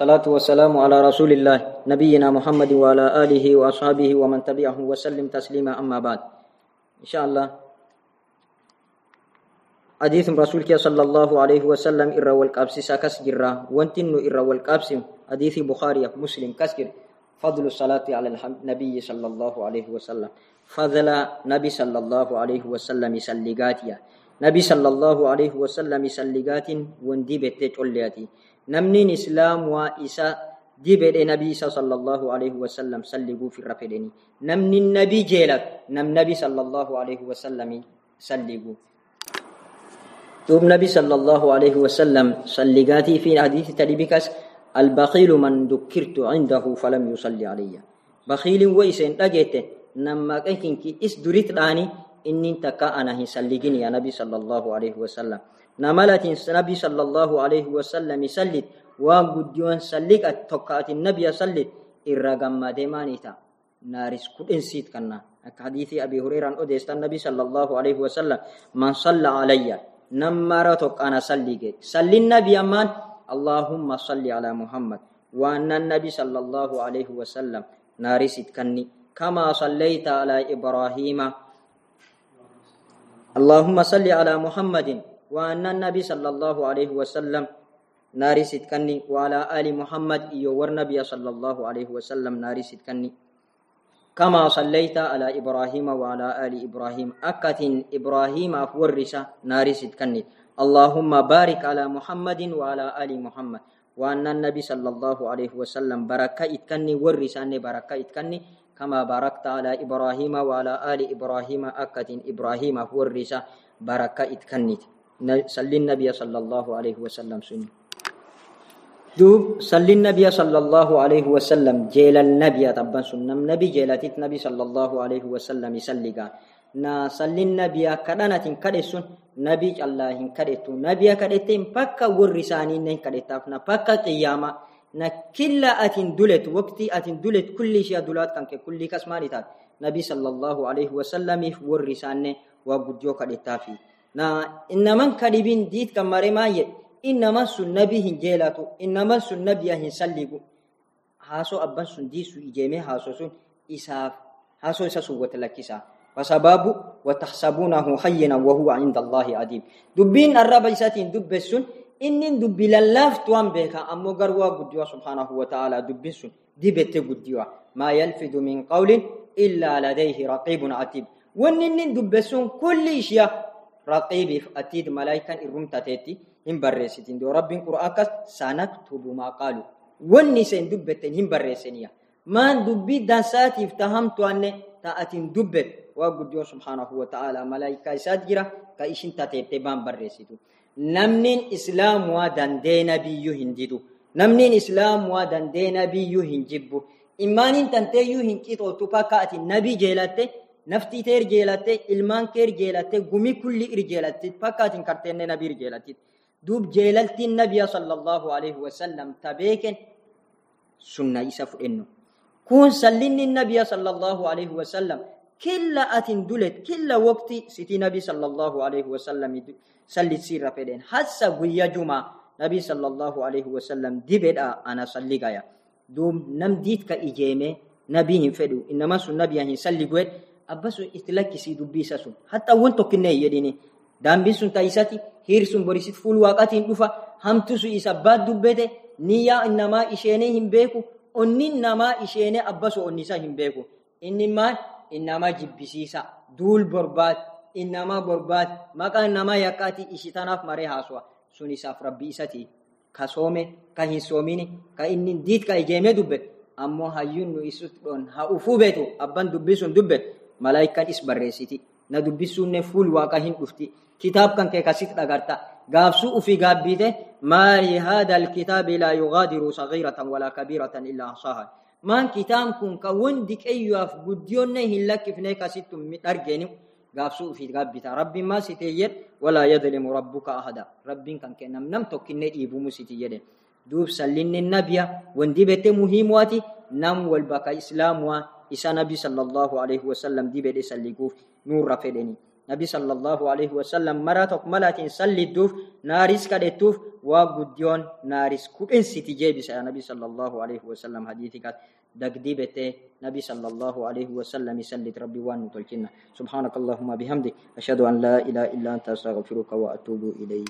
صلاة والسلام على رسول الله نبينا محمد وعلى آله وأصحابه ومن تبعه وسلم تسليما أما بعد. إن شاء الله حديث رسول صلى الله عليه وسلم إرى والقابس ساكس جرا وانتن إرى والقابس حديث بخاري مسلم كسكر فضل الصلاة على النبي صلى الله عليه وسلم. فضل نبي صلى الله عليه وسلم سلقاتيا نبي صلى الله عليه وسلم سلقات واندي بتج namni islaam waa isa dibedhe nabii isa sallallahu alaihi wasallam salliguu firra fedheni namni nabii jeelat nam nabi sallallahu alaihi wasallam salliguu دوب نبي صلى الله عليه وسلم صلقاتي في حديث تلبكس البخيل من ذكرت عنده فلم يصلي علي بخيل ويسن دجت نما كنك اس دريت داني ان تكا أنا هي سلقني يا نبي صلى الله عليه وسلم نملت النبي صلى الله عليه وسلم سلت وقديون سلك التوكات النبي سلت الرقم ديمانيتا. نارس كدن سيت كنا. حديث أبي هريرة أديست النبي صلى الله عليه وسلم من صلى علي نمارا توك أنا سليك. سلي النبي أمان اللهم صل على محمد. وأن النبي صلى الله عليه وسلم نارس كني كما صليت على إبراهيم. اللهم صل على محمد. وأن النبي صلى الله عليه وسلم ناري ستكني وعلى آل محمد يور نبي صلى الله عليه وسلم ناري ستكني كما صليت على إبراهيم وعلى آل إبراهيم. أكت إبراهيم أفورس ناري ستكني اللهم بارك على محمد وعلى آل محمد. وأن النبي صلى الله عليه وسلم بركة إتكني ورساني بركة إتكني كما باركت على إبراهيم وعلى آل إبراهيم. أكت إبراهيم أفورس بركة إتكني صلي النبي صلى الله عليه وسلم سني دوب صلي النبي صلى الله عليه وسلم جيل النبي تبان سنم. نبي جيلتت نبي صلى الله عليه وسلم يسلقا نا صلي النبي كدنة كدسون نبي الله كدتو. نبي كدتين بكا ورساني نين كدتافنا بكا قيامة. نا كلا أتين دولت وقتي أتين دولت كل شيء دولات كان كل كسماني تات نبي صلى الله عليه وسلم ورساني وقديو كدتافي. na innaman kadhibin diid kan mare maaye innaman sun nabi hin jeelatu innaman sun nabiya hin salligu haaso abban sun diisu ijeeme haaso sun isaaf haaso isa sun wata lakkisa fasababu watahsabunahu hayyina wahuwa inda allahi adiim dubbiin arraba isatiin dubbes sun innin dubbi lallaaftuwan beeka ammoo garwaa guddiwa subhaanahu wataaalaa dubbin sun dibette guddiwa maa yalfidu min qawlin illaa ladayhi raqiibun atiid wanni innin dubbes sun kulli ishiya raqiibiif atiid malaayikaan irrumtateetti hin barreessitin doo rabbiin qura'aa akkas sanaktubu maa qaalu wanni iseen dubbetten hin barreessiniya maan dubbii dansaatiif tahamtuanne ta'atin dubbet waa guddiyoon subhaanahu wa ta'ala malaayikaa isaat jira ka ishin tateette baan barreessitu namnin islaamuwaa dandee nabiyyuu hin didu namnin islaamuwaa dandee nabiyyuu hin jibbu imaanin tanteeyyuu hin qixootu pakka ati nabii jeelatte nafti tee irjeelatte ilmaan kee irjeelatte gumi kulli irjeelatte fakkaatin karteenne nabi irjeelatte duub jeelaltiin nabiya sallallahu alaihi wasallam tabeeken sunna isa fudhennu kun sallinni nabiya sallallahu alaihi wasallam killa atin dulet killa waqti siti nabi sallallahu alaihi wasallam sallit sirra fedhen hassa guyya juma nabi sallallahu alaihi wasallam dibedha ana salli gaya duub nam diit ka ijeeme nabii hin fedhu innama sun nabiya hin salli gwed abbasu itti lakkisii dubbii isa sun hatta awwan tokkinne jedhini daambiin sun taa'isati hiir sun borisit fuul waaqatiin dhufa hamtu su isa abbaat dubbete niyyaa innamaa isheenee hin beeku onni namaa isheenee abbasu onni isa hin beeku inni maal innamaa jibbisiisa duul borbaad innamaa borbaad maqaa namaa yakkaati ishi tanaaf maree haasu'a sun isaaf rabbi isati ka soome ka hin soomini ka inni diit ka ijeemee dubbet ammoo hayyuun nu isut dhon haa ufuu abban dubbii sun dubbet malaayikaan is barreessiti na dubbisuunne fuul waaqa hin dhufti kitaab kan kee kasit dhagarta gaafsuu ufii gaabbiite maali haada alkitaabi laa yugaadiru sagiiratan walaa kabiiratan illaa ahsaaha maan kitaab kun ka wondi qeyyuaf guddiyoonne hin lakkifne kasittu dhargeeni gaafsuu ufii gaabbita rabbiin maa sitee walaa yadlimu rabbuka ahada rabbiin kan kee nam nam tokkinne dhiibumu siti jedhe duub sallinni nabiya wondi bette muhiimuwaati nam walbaka islaamuwaa isa nabi sallallahu alaihi wasallam dibedhe salliguuf nuurra fedheni nabi sallallahu alaihi wasallam mara tok malatin sallidduuf naaris kadhettuuf waa guddiyoon naaris kudhen siti jeebisa nabi sallallahu alaihi wasallam hadithi kat دقدي بته نبي صلى الله عليه وسلم يسلت ربي وان تلكنا سبحانك اللهم بحمدك أشهد أن لا إله إلا أنت أستغفرك وأتوب إليك